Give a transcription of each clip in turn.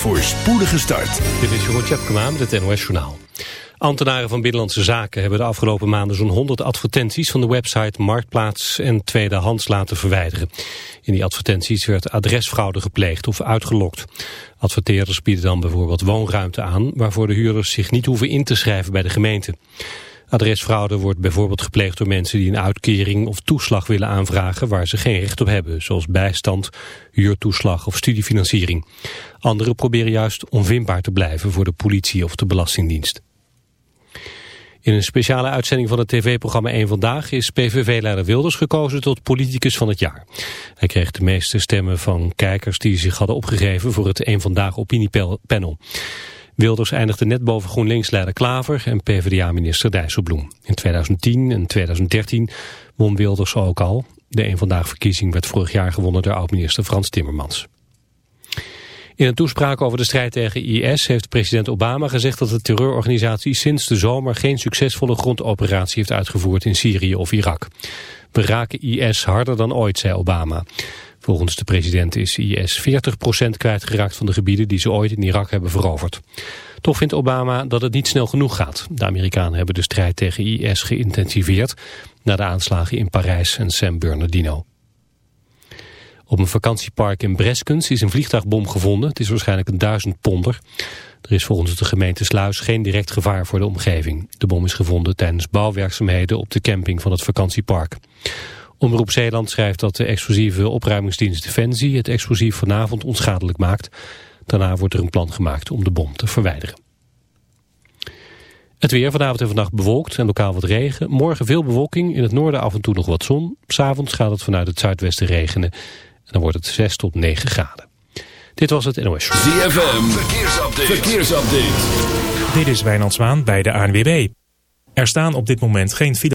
voor spoedige start. Dit is Jeroen Tjepkema met het NOS Journaal. Ambtenaren van Binnenlandse Zaken hebben de afgelopen maanden zo'n 100 advertenties van de website Marktplaats en Tweedehands laten verwijderen. In die advertenties werd adresfraude gepleegd of uitgelokt. Adverteerders bieden dan bijvoorbeeld woonruimte aan waarvoor de huurders zich niet hoeven in te schrijven bij de gemeente. Adresfraude wordt bijvoorbeeld gepleegd door mensen die een uitkering of toeslag willen aanvragen waar ze geen recht op hebben, zoals bijstand, huurtoeslag of studiefinanciering. Anderen proberen juist onvindbaar te blijven voor de politie of de Belastingdienst. In een speciale uitzending van het tv-programma 1 Vandaag is PVV-leider Wilders gekozen tot politicus van het jaar. Hij kreeg de meeste stemmen van kijkers die zich hadden opgegeven voor het 1 Vandaag opiniepanel. Wilders eindigde net boven GroenLinks-leider Klaver en PvdA-minister Dijsselbloem. In 2010 en 2013 won Wilders ook al. De een vandaag verkiezing werd vorig jaar gewonnen door oud-minister Frans Timmermans. In een toespraak over de strijd tegen IS heeft president Obama gezegd dat de terreurorganisatie sinds de zomer geen succesvolle grondoperatie heeft uitgevoerd in Syrië of Irak. We raken IS harder dan ooit, zei Obama. Volgens de president is IS 40% kwijtgeraakt van de gebieden die ze ooit in Irak hebben veroverd. Toch vindt Obama dat het niet snel genoeg gaat. De Amerikanen hebben de strijd tegen IS geïntensiveerd na de aanslagen in Parijs en San Bernardino. Op een vakantiepark in Breskens is een vliegtuigbom gevonden. Het is waarschijnlijk een duizend ponder. Er is volgens de gemeente Sluis geen direct gevaar voor de omgeving. De bom is gevonden tijdens bouwwerkzaamheden op de camping van het vakantiepark. Omroep Zeeland schrijft dat de explosieve opruimingsdienst Defensie het explosief vanavond onschadelijk maakt. Daarna wordt er een plan gemaakt om de bom te verwijderen. Het weer vanavond en vannacht bewolkt en lokaal wat regen. Morgen veel bewolking, in het noorden af en toe nog wat zon. S'avonds gaat het vanuit het zuidwesten regenen. En dan wordt het 6 tot 9 graden. Dit was het NOS Show. ZFM, verkeersupdate. verkeersupdate. Dit is Wijnand Zwaan bij de ANWB. Er staan op dit moment geen file...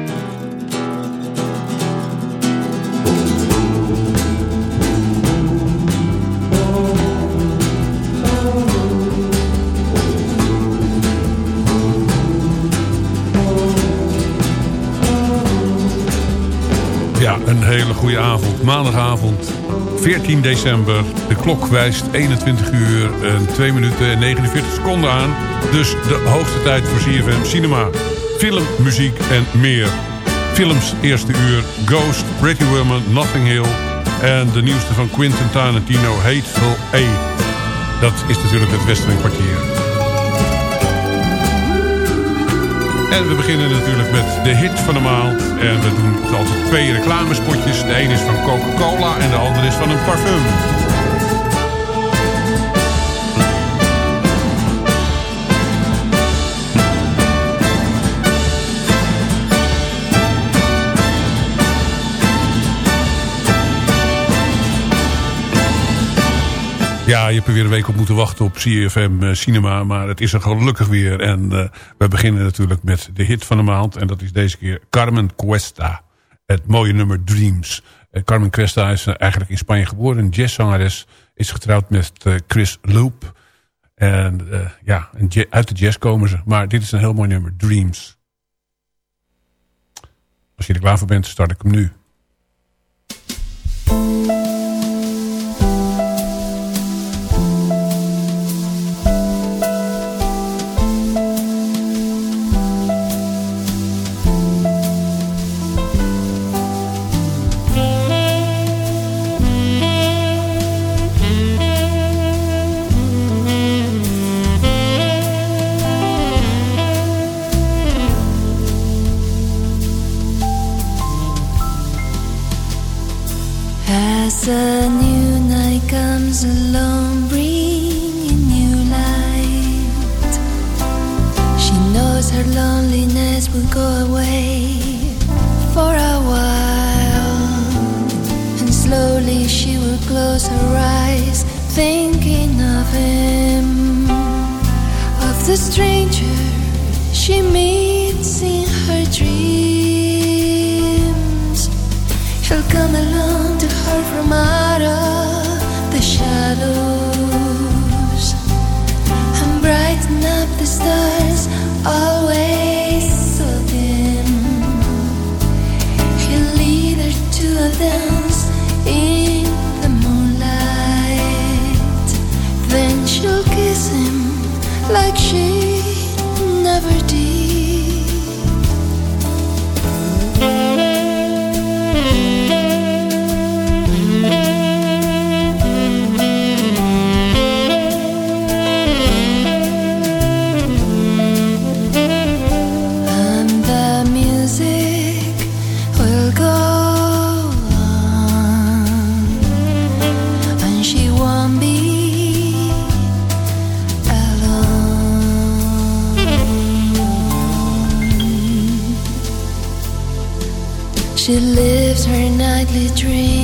Ja, een hele goede avond. Maandagavond, 14 december. De klok wijst 21 uur en 2 minuten en 49 seconden aan. Dus de hoogste tijd voor CFM Cinema. Film, muziek en meer. Films eerste uur Ghost, Pretty Woman, Nothing Hill... en de nieuwste van Quentin Tarantino, Hateful Eight. Dat is natuurlijk het kwartier. En we beginnen natuurlijk met de hit van de maand. En we doen altijd twee reclamespotjes. De een is van Coca-Cola en de andere is van een parfum. Ja, je hebt er weer een week op moeten wachten op CFM eh, Cinema. Maar het is er gelukkig weer. En uh, we beginnen natuurlijk met de hit van de maand. En dat is deze keer Carmen Cuesta. Het mooie nummer Dreams. Uh, Carmen Cuesta is eigenlijk in Spanje geboren. Een jazzzangeres. Is getrouwd met Chris Loop. En ja, uit de jazz komen ze. Maar dit is een heel mooi nummer. Dreams. Als je er klaar voor bent, start ik hem nu. sweetly dream.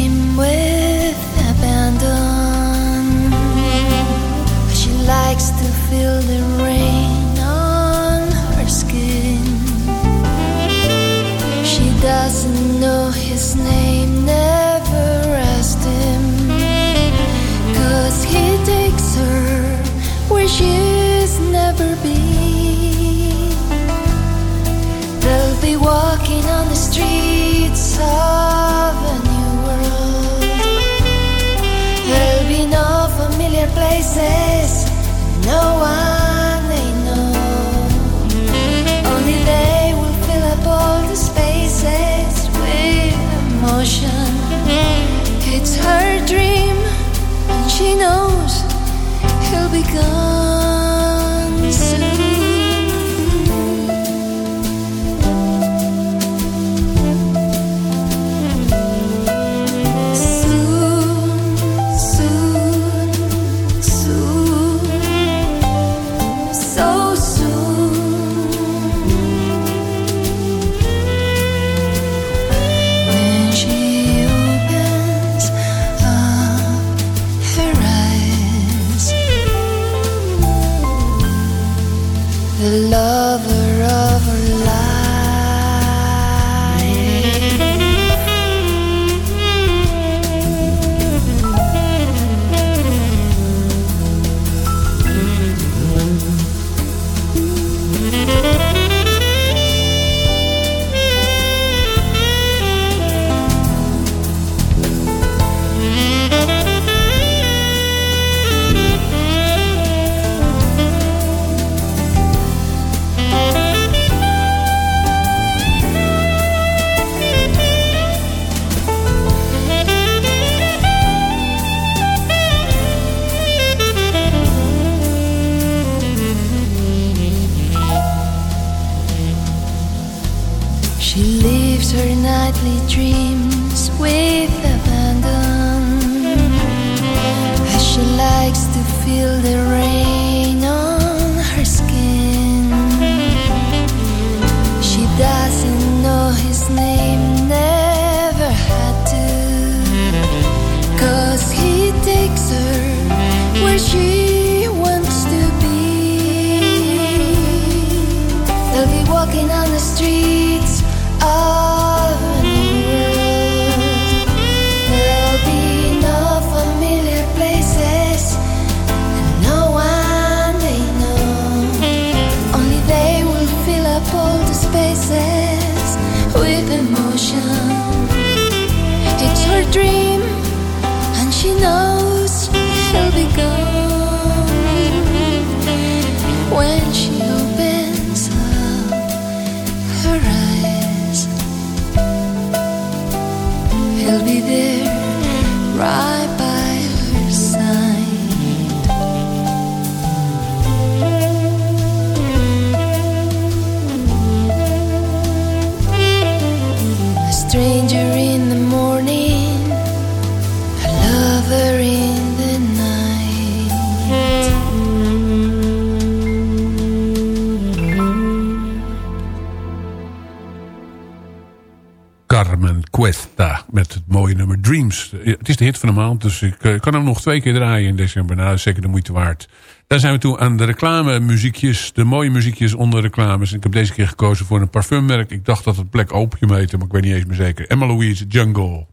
Het is de hit van de maand, dus ik eh, kan hem nog twee keer draaien in december. Nou, dat is zeker de moeite waard. Daar zijn we toe aan de reclame muziekjes. De mooie muziekjes onder reclames. Ik heb deze keer gekozen voor een parfummerk. Ik dacht dat het Black Opium heette, maar ik weet niet eens meer zeker. Emma Louise Jungle.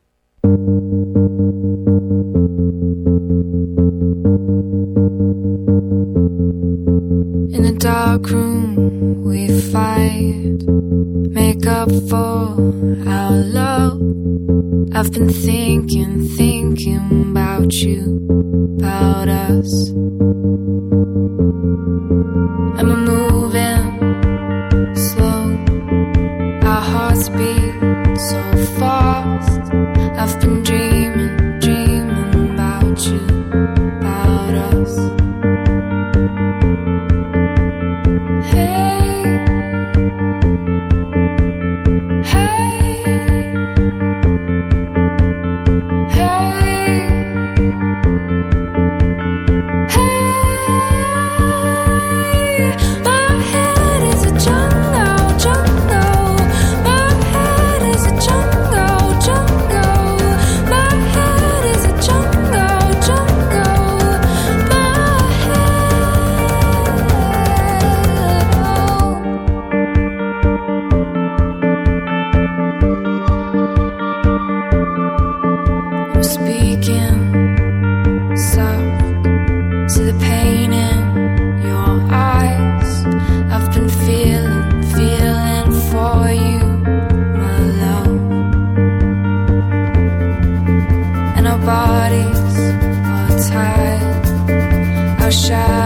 In a dark room we fight Make up for our love I've been thinking, thinking about you, about us. Bodies are tied, our shadows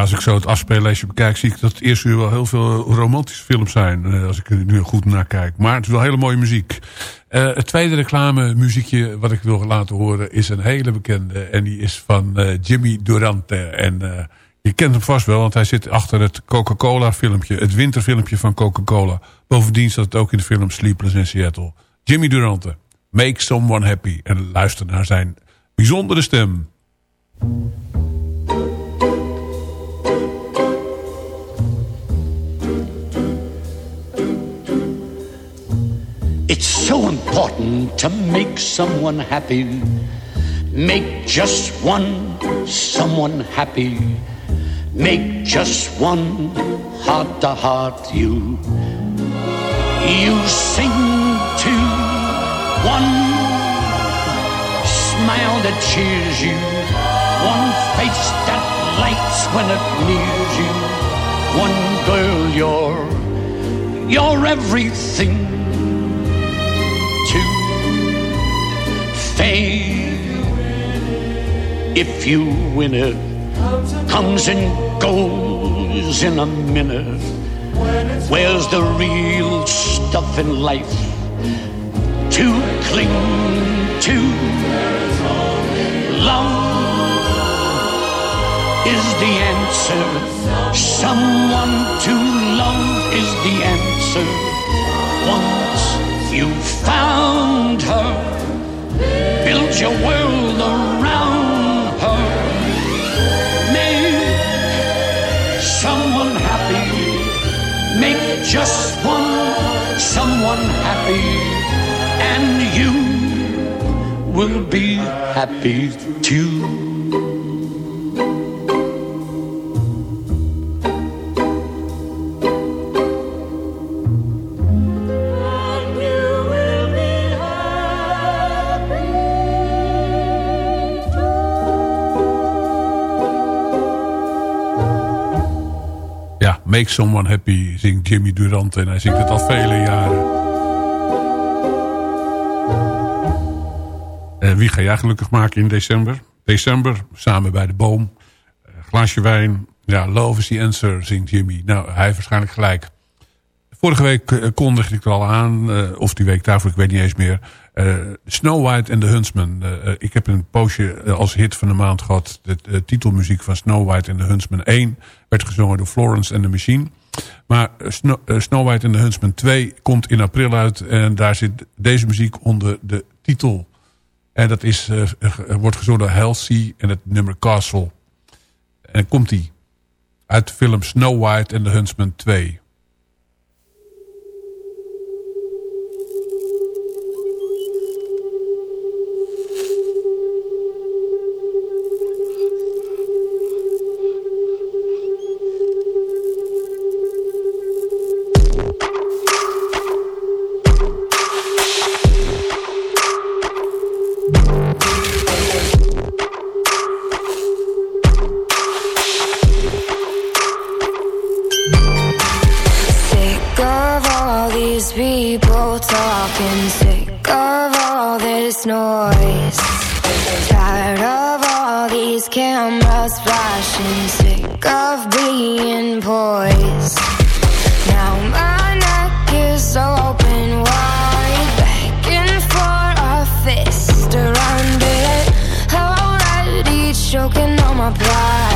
Als ik zo het afspeellijstje bekijk... zie ik dat het eerste uur wel heel veel romantische films zijn. eh, Als ik er nu goed naar kijk. Maar het is wel hele mooie muziek. Eh, het tweede reclame muziekje wat ik wil laten horen... is een hele bekende. En die is van eh, Jimmy Durante. En je kent hem vast wel, want hij zit achter het Coca-Cola filmpje. Het winterfilmpje van Coca-Cola. Bovendien staat het ook in de film Sleepless in Seattle. Jimmy Durante. Make someone happy. En luister naar zijn bijzondere stem. So important to make someone happy. Make just one someone happy. Make just one heart to heart you. You sing to one smile that cheers you. One face that lights when it nears you. One girl, you're, you're everything fame. If you win it, comes and goes in a minute. Where's the real stuff in life to cling to? Love is the answer. Someone to love is the answer. Once you found her, build your world around her. Make someone happy. Make just one someone happy, and you will be happy too. Make Someone Happy zingt Jimmy Durant en hij zingt het al vele jaren. En wie ga jij gelukkig maken in december? December, samen bij de boom. Eh, glaasje wijn. Ja, love is the answer, zingt Jimmy. Nou, hij heeft waarschijnlijk gelijk. Vorige week eh, kondigde ik er al aan, eh, of die week daarvoor, ik weet niet eens meer. Eh, Snow White and the Huntsman. Eh, eh, ik heb een poosje als hit van de maand gehad. De, titelmuziek van Snow White and the Huntsman 1 werd gezongen door Florence and the Machine. Maar Snow, White and the Huntsman 2 komt in april uit. En daar zit deze muziek onder de titel En dat is, wordt gezongen door Halsey en het nummer Castle. En komt die uit de film Snow White and the Huntsman 2. People talking, sick of all this noise. Tired of all these cameras flashing, sick of being poised. Now my neck is open wide, begging for a fist around it. Already choking on my pride,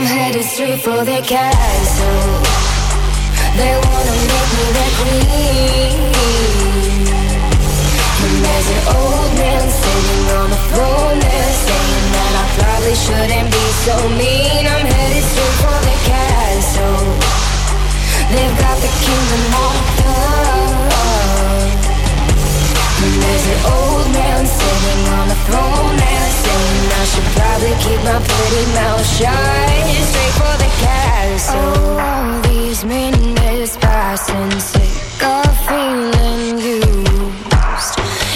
I'm headed straight for the castle. They wanna make me their queen. And there's an old man sitting on the throne there saying that I probably shouldn't be so mean. I'm headed straight for the castle. They've got the kingdom there's old man sitting on the throne there saying I should probably keep my pretty mouth shut. Straight for the castle. All these minutes passing, sick of feeling used.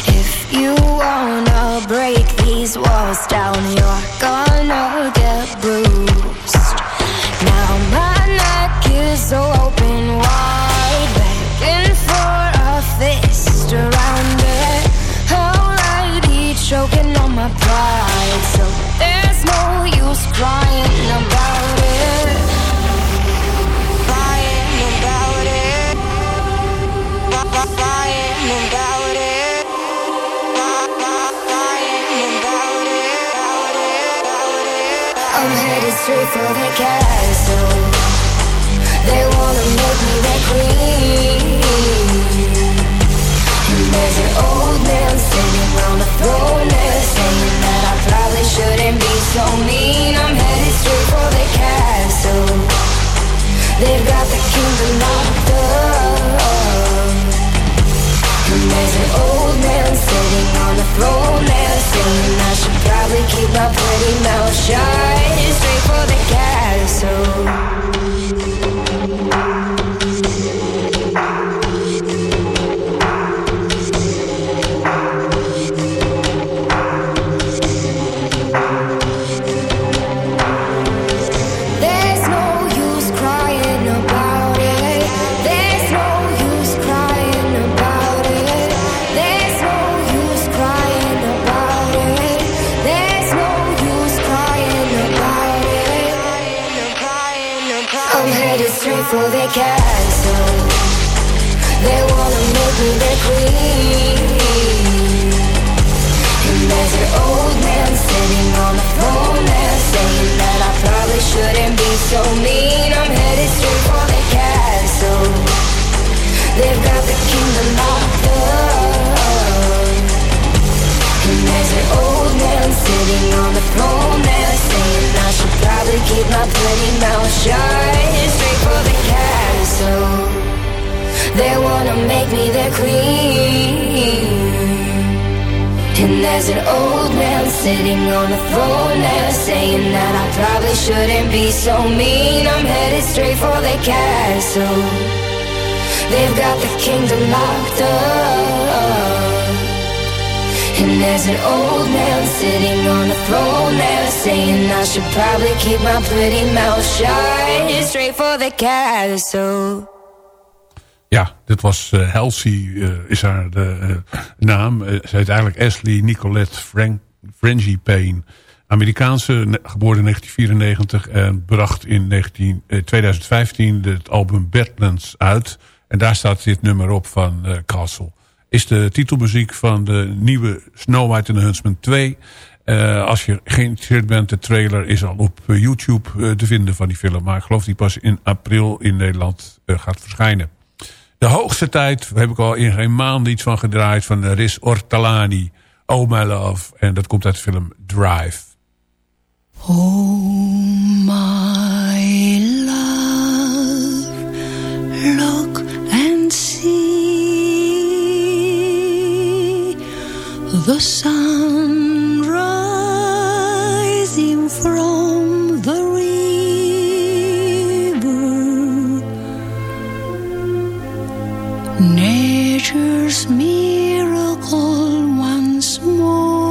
If you wanna break these walls down, I'm headed straight for the castle. They wanna make me their queen. And there's an old man sitting on the throne there saying that I probably shouldn't be so mean. I'm headed straight for the castle. They've got the kingdom locked up. And there's an old man sitting on the throne keep my pretty mouth shut. Straight for the castle. Saying I should probably keep my pretty mouth shut. Straight for the castle. They wanna make me their queen. And there's an old man sitting on the throne there saying that I probably shouldn't be so mean. I'm headed straight for the castle. They've got the kingdom locked up. And there's an old man sitting on the throne there saying I should probably keep my pretty mouth shut. Straight for the castle. Ja, dit was eh, Halsey, eh, is haar de, eh, naam. Eh, ze heet eigenlijk Ashley Nicolette Frank, Frangie Payne. Amerikaanse, geboren in 1994 en bracht in 19, eh, 2015 het album Badlands uit. En daar staat dit nummer op van uh, Castle. Is de titelmuziek van de nieuwe Snow White and the Huntsman 2. Uh, als je geïnteresseerd bent, de trailer is al op YouTube uh, te vinden van die film. Maar ik geloof die pas in april in Nederland gaat verschijnen. De hoogste tijd, heb ik al in geen maand iets van gedraaid... van Riz Ortalani, Oh My Love. En dat komt uit de film Drive. Oh my love, look the sun rising from the river. Nature's miracle once more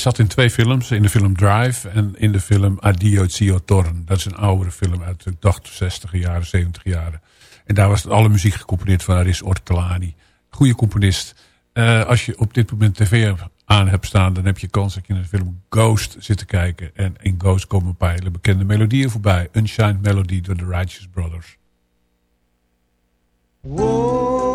zat in twee films. In de film Drive en in de film Addio Zio Torn. Dat is een oudere film uit de 80, 60 jaren, 70 jaren. En daar was alle muziek gecomponeerd van Aris Ortolani. Goede componist. Eh, als je op dit moment tv aan hebt staan... dan heb je kans dat je naar de film Ghost zit te kijken. En in Ghost komen een paar hele bekende melodieën voorbij. Unshine Melody door de Righteous Brothers. Oh,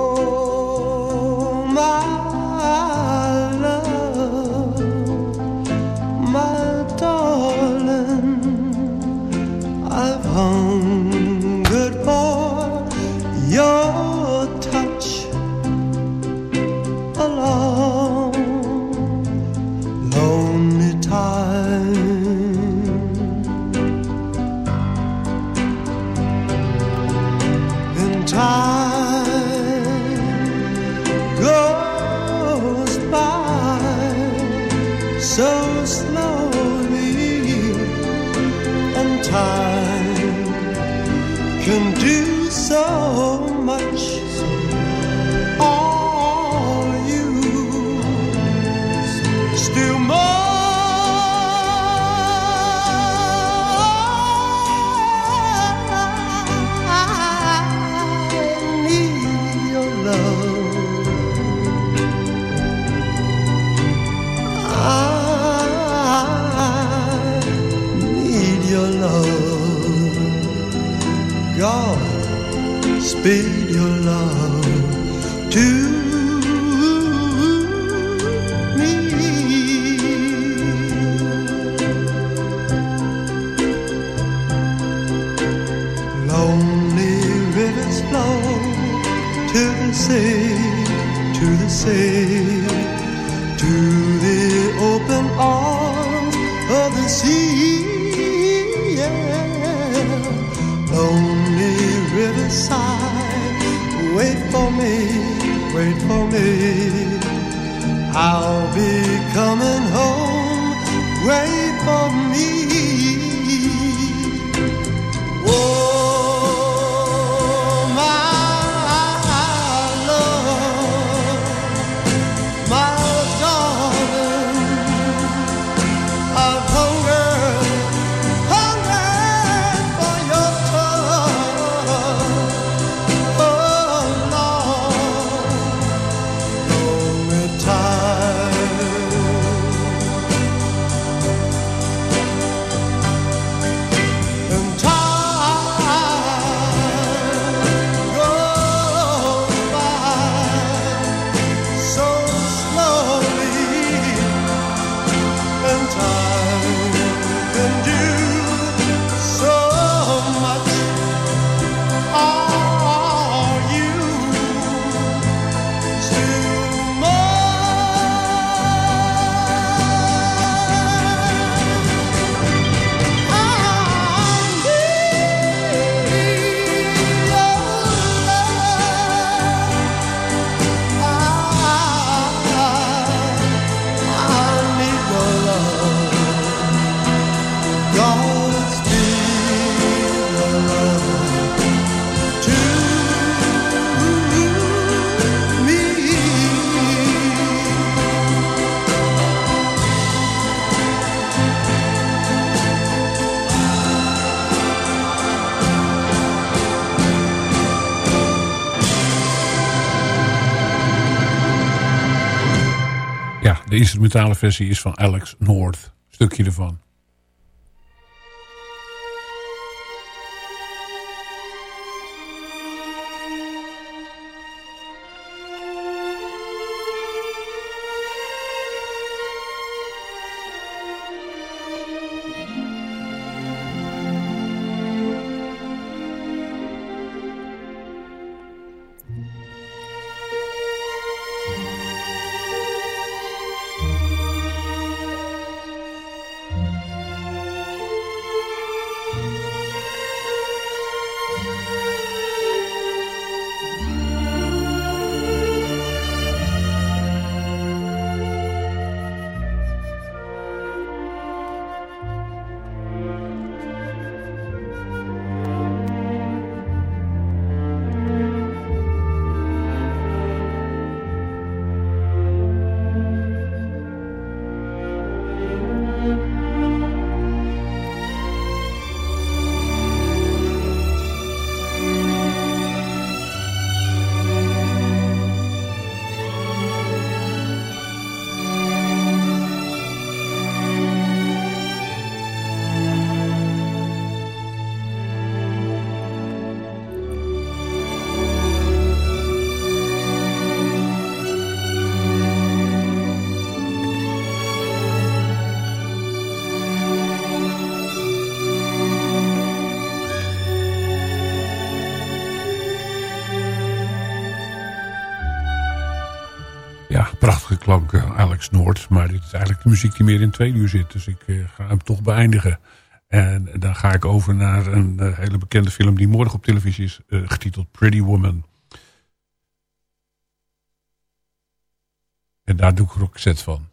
bid your love to the sea to the sea to the open arms of the sea. Wait for me. I'll be coming home, wait for me. De instrumentale versie is van Alex North. Stukje ervan. Prachtige klanken, Alex Noord. Maar dit is eigenlijk de muziek die meer in twee uur zit. Dus ik eh, ga hem toch beëindigen. En dan ga ik over naar een eh, hele bekende film die morgen op televisie is. eh, getiteld Pretty Woman. En daar doe ik Roxette van.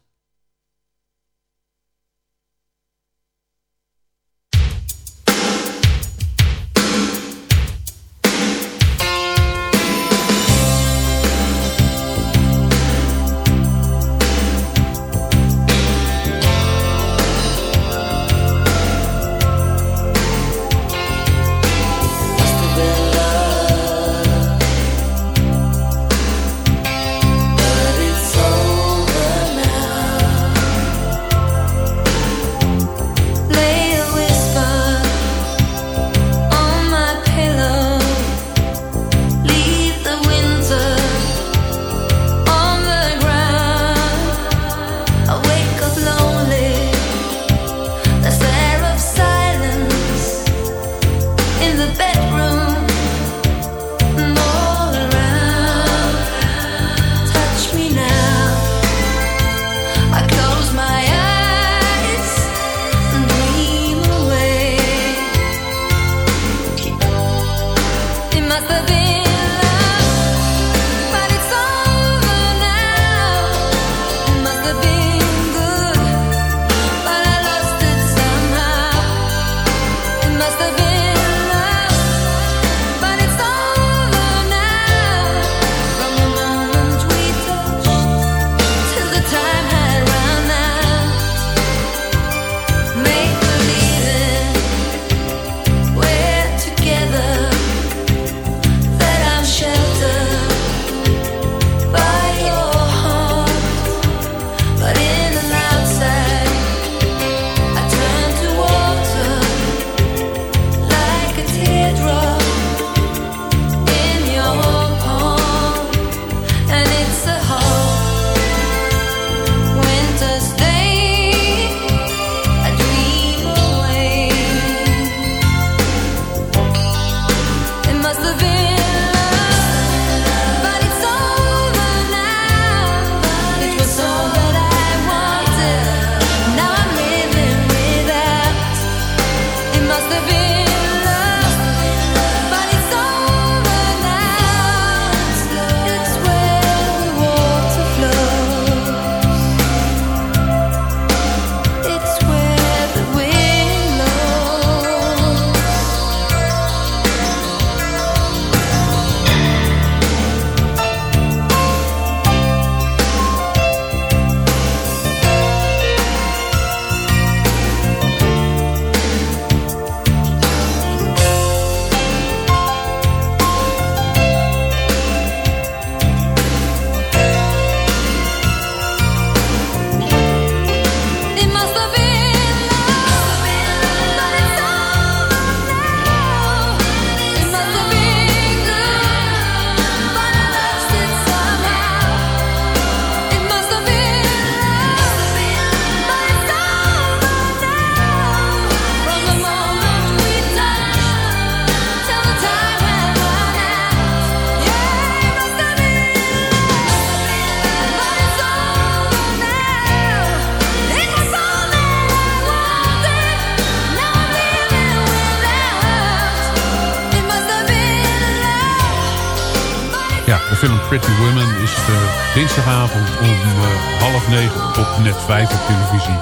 Dinsdagavond om uh, half negen op net 5 op televisie.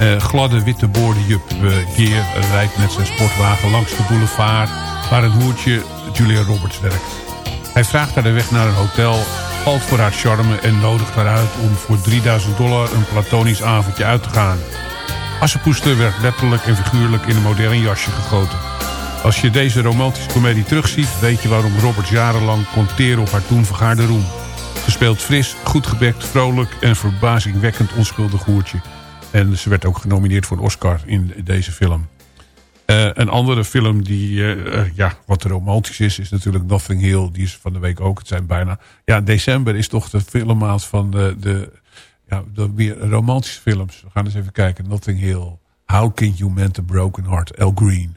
Uh, gladde witte boordenjup Geer rijdt met zijn sportwagen langs de boulevard... waar het moertje Julia Roberts werkt. Hij vraagt haar de weg naar een hotel, valt voor haar charme... en nodigt haar uit om voor 3000 dollar een platonisch avondje uit te gaan. Assepoester werd letterlijk en figuurlijk in een modern jasje gegoten. Als je deze romantische komedie terugziet... weet je waarom Robert jarenlang kon teren op haar toen vergaarde roem. Speelt fris, goed gebekt, vrolijk en verbazingwekkend onschuldig hoertje. En ze werd ook genomineerd voor een Oscar in deze film. Uh, een andere film die uh, ja, wat romantisch is, is natuurlijk Nothing Hill. Die is van de week ook. Het zijn bijna... Ja, december is toch de filmmaand van de, de, ja, de romantische films. We gaan eens even kijken. Nothing Hill. How Can You Mend a Broken Heart? El Green.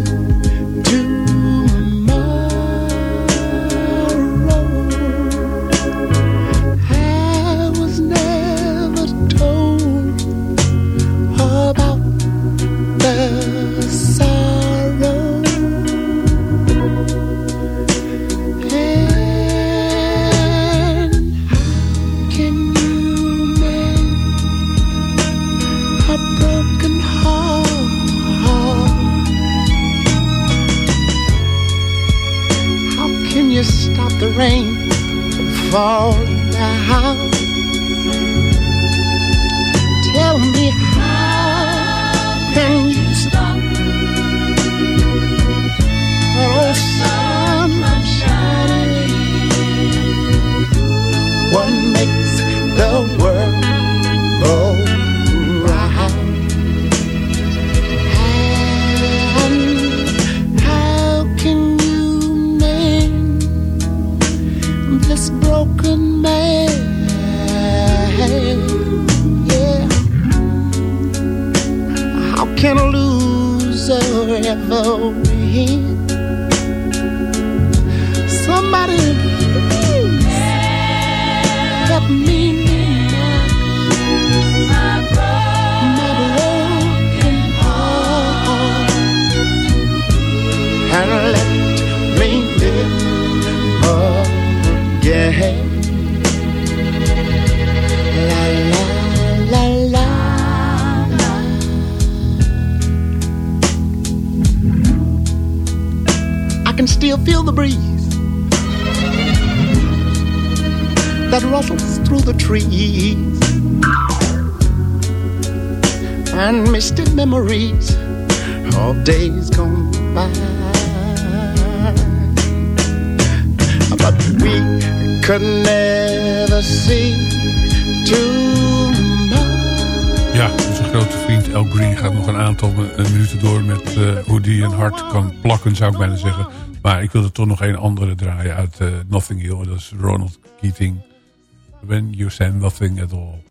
and let me live again. La la la la. I can still feel the breeze that rustles through the trees and misty memories of days gone by. But we could never see tomorrow. Ja, onze grote vriend El Green gaat nog een aantal minuten door met uh, hoe die een hart kan plakken, zou ik bijna zeggen. Maar ik wilde toch nog een andere draaien uit uh, Nothing Hill. Dat is Ronald Keating. When you say nothing at all.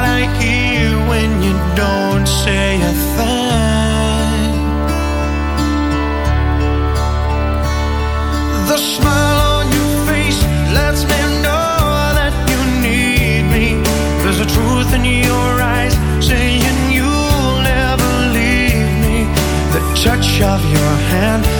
of your hand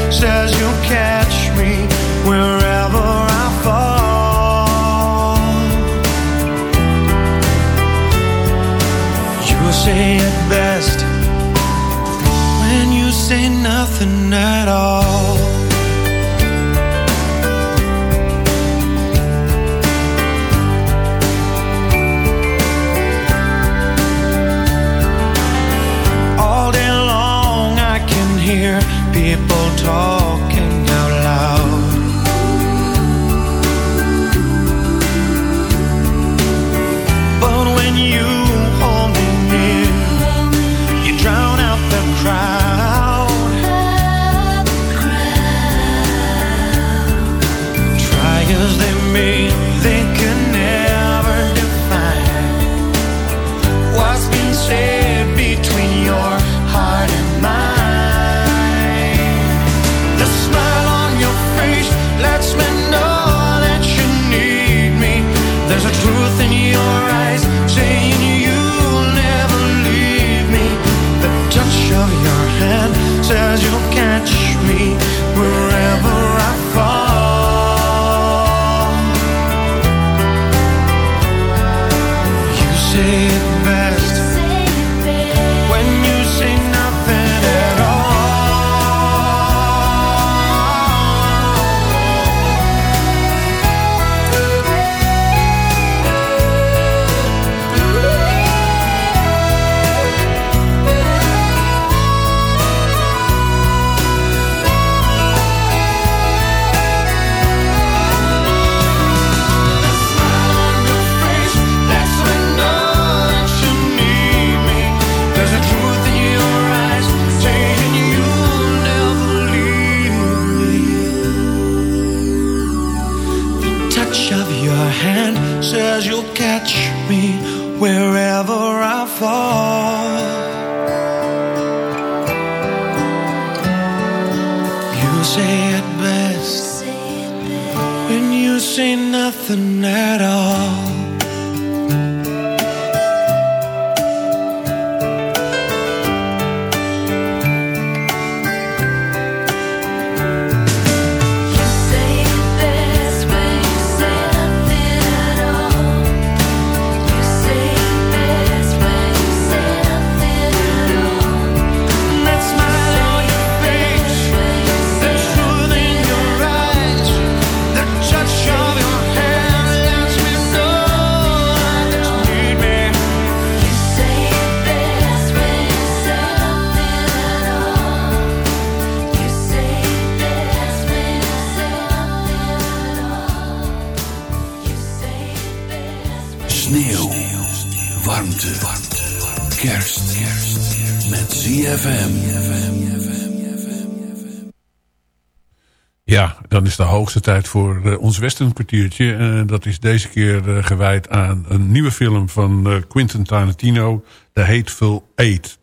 voor eh, ons westernkwartiertje. Uh, dat is deze keer eh, gewijd aan een nieuwe film van eh, Quentin Tarantino, The Hateful Eight.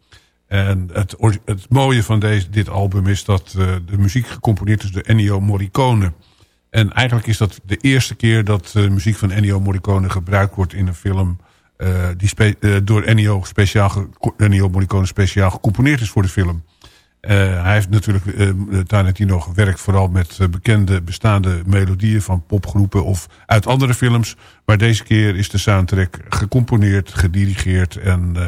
En het, mooie van deze, dit album is dat eh, de muziek gecomponeerd is door Ennio Morricone. En eigenlijk is dat de eerste keer dat de muziek van Ennio Morricone gebruikt wordt in een film... eh, die eh, door Ennio, speciaal Ennio Morricone speciaal gecomponeerd is voor de film. Eh, hij heeft natuurlijk, eh, Tarantino gewerkt vooral met eh, bekende bestaande melodieën van popgroepen of uit andere films. Maar deze keer is de soundtrack gecomponeerd, gedirigeerd en eh,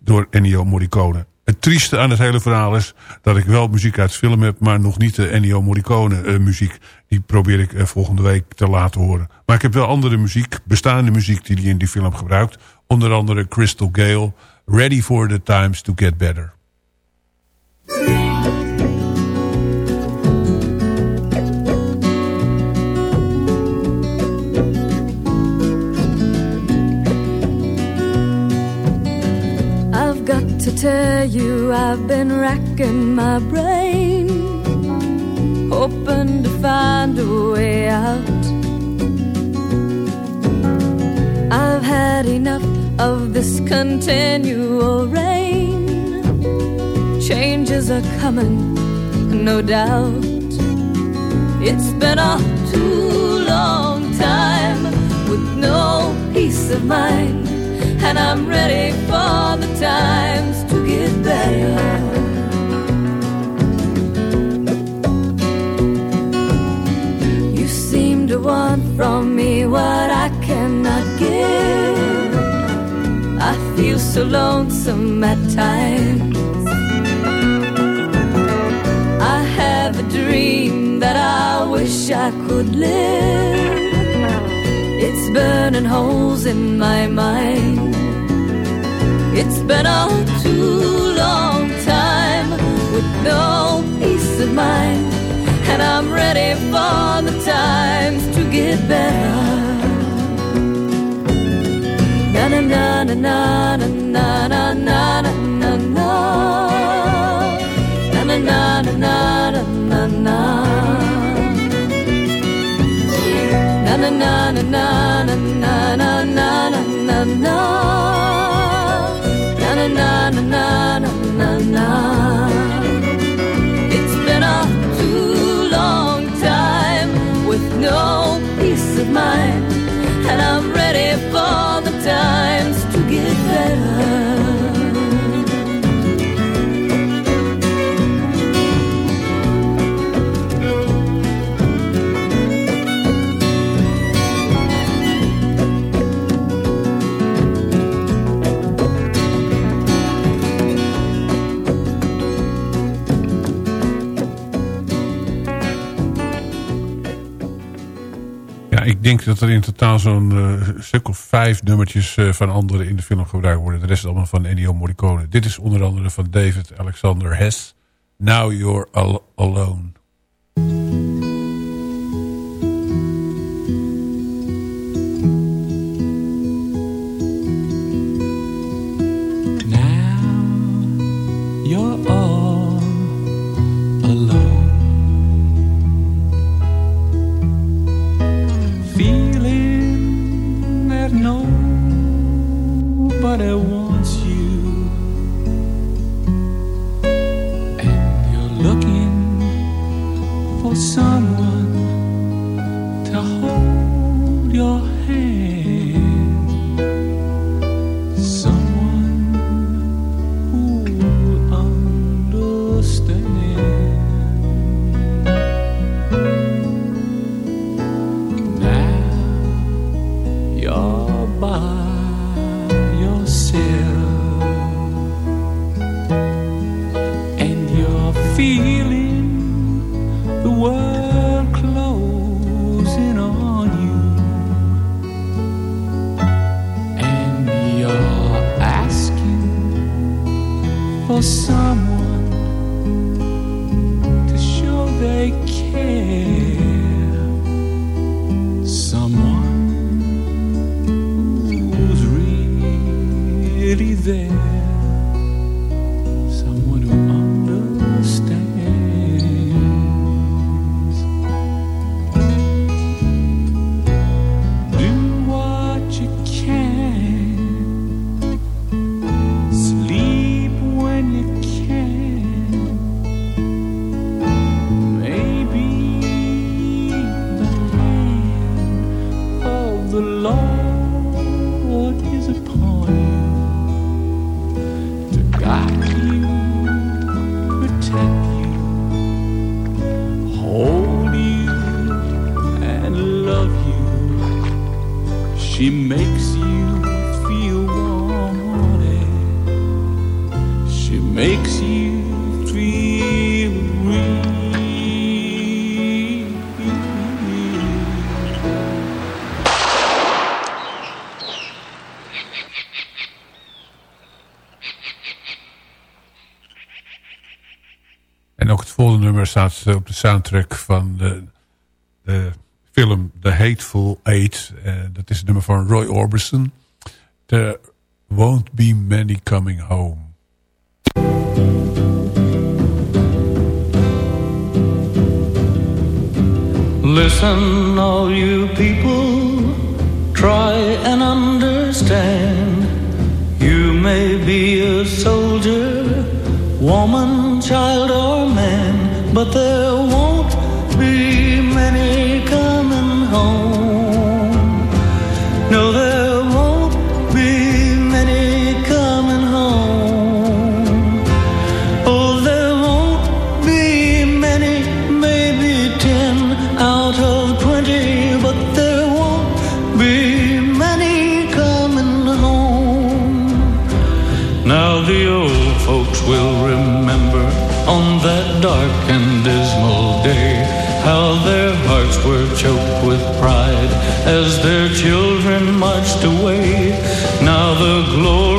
door Ennio Morricone. Het trieste aan het hele verhaal is dat ik wel muziek uit film heb, maar nog niet de Ennio Morricone eh, muziek. Die probeer ik eh, volgende week te laten horen. Maar ik heb wel andere muziek, bestaande muziek die hij in die film gebruikt. Onder andere Crystal Gale, Ready for the Times to Get Better. I've got to tell you, I've been racking my brain, hoping to find a way out. I've had enough of this continual rain. Changes are coming, no doubt. It's been a too long time with no peace of mind, and I'm ready for the times to get better. You seem to want from me what I cannot give. I feel so lonesome at times. Wish I could live. It's burning holes in my mind. It's been a too long time with no peace of mind. And I'm ready for the times to get better. Na na na na na na na na na denk dat er in totaal zo'n eh, stuk of vijf nummertjes eh, van anderen in de film gebruikt worden. De rest allemaal van Ennio Morricone. Dit is onder andere van David Alexander Hess. Now You're Al Alone. Staat eh, op de soundtrack van de, de film The Hateful Eight. Eh, dat is het nummer van Roy Orbison. There won't be many coming home. Listen, all you people, try and understand. You may be a soldier, woman, child, or man, but there won't be many coming home. Were choked with pride as their children marched away. Now the glory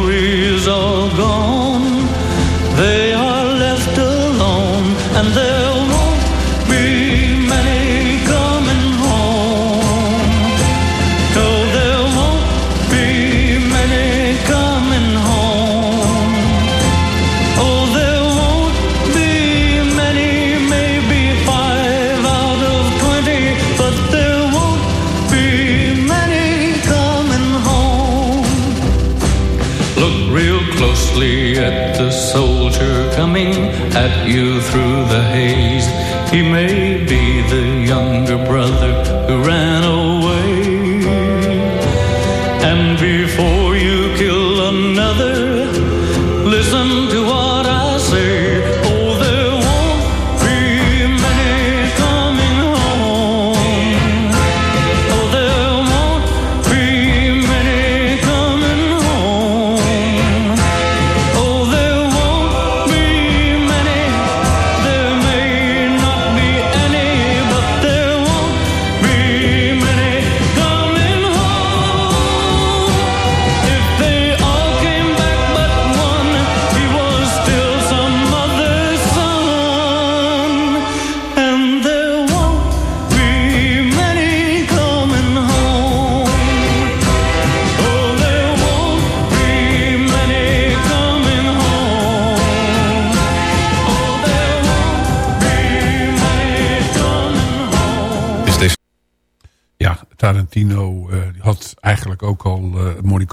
He may be the younger brother who ran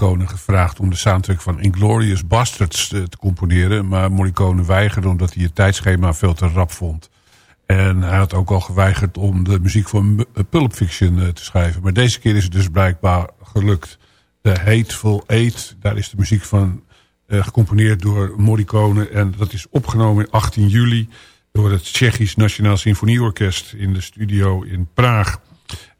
Morricone gevraagd... om de soundtrack van Inglourious Bastards eh, te componeren. Maar Morricone weigerde omdat hij het tijdschema veel te rap vond. En hij had ook al geweigerd om de muziek voor M- Pulp Fiction eh, te schrijven. Maar deze keer is het dus blijkbaar gelukt. The Hateful Eight, daar is de muziek van eh, gecomponeerd door Morricone. En dat is opgenomen in 18 juli door het Tsjechisch Nationaal Symfonieorkest in de studio in Praag.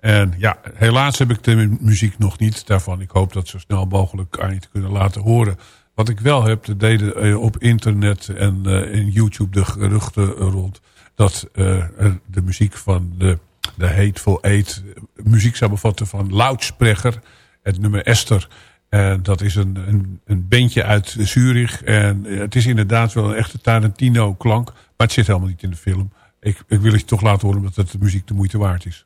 En ja, helaas heb ik de mu- muziek nog niet daarvan. Ik hoop dat zo snel mogelijk aan je te kunnen laten horen. Wat ik wel heb, er deden eh, op internet en eh, in YouTube de geruchten rond... dat eh, de muziek van de, de Hateful Eight muziek zou bevatten van Loudsprecher. Het nummer Esther. En dat is een, een, een bandje uit Zurich. En het is inderdaad wel een echte Tarantino-klank. Maar het zit helemaal niet in de film. Ik, ik wil het je toch laten horen omdat het de muziek de moeite waard is.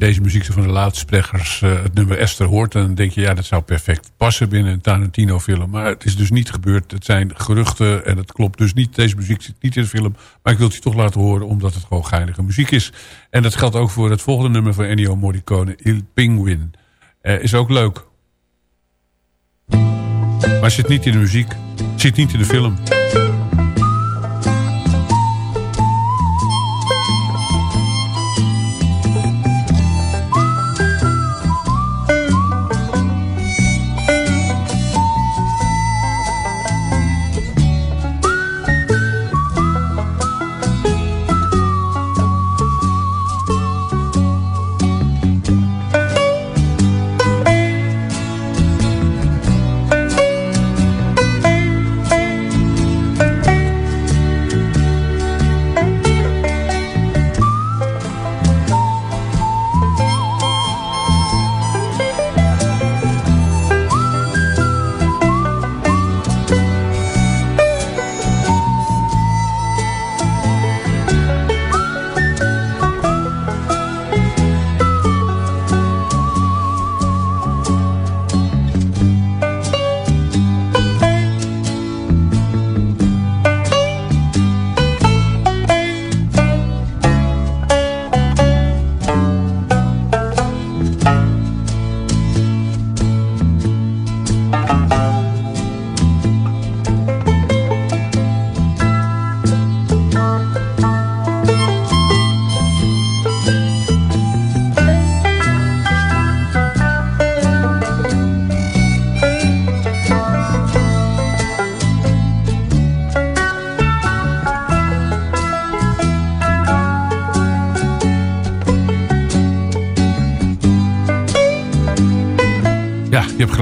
Je deze muziek van de luidsprekers, uh, het nummer Esther hoort... dan denk je, ja, dat zou perfect passen binnen een Tarantino-film. Maar het is dus niet gebeurd. Het zijn geruchten en het klopt dus niet. Deze muziek zit niet in de film. Maar ik wil het je toch laten horen, omdat het gewoon geinige muziek is. En dat geldt ook voor het volgende nummer van Ennio Morricone, Il Penguin. Uh, is ook leuk. Maar zit niet in de muziek, zit niet in de film.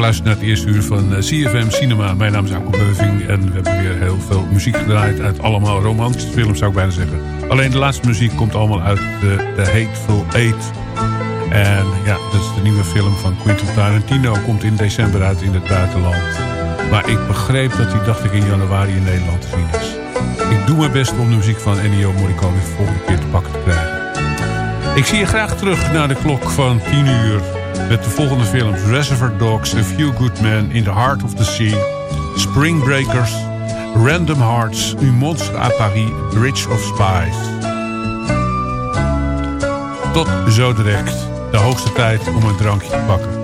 Geluisterd naar het eerste uur van eh, CFM Cinema. Mijn naam is Alko Beuving en we hebben weer heel veel muziek gedraaid... uit allemaal romantische films, zou ik bijna zeggen. Alleen de laatste muziek komt allemaal uit de, de Hateful Eight. En ja, dat is de nieuwe film van Quentin Tarantino. Komt in december uit in het buitenland. Maar ik begreep dat hij, dacht ik, in januari in Nederland te zien is. Ik doe mijn best om de muziek van Ennio Morricone de volgende keer te pakken te krijgen. Ik zie je graag terug naar de klok van 10 uur met de volgende films Reservoir Dogs, A Few Good Men, In the Heart of the Sea, Spring Breakers, Random Hearts, Un Monstre à Paris, Bridge of Spies. Tot zo direct. De hoogste tijd om een drankje te pakken.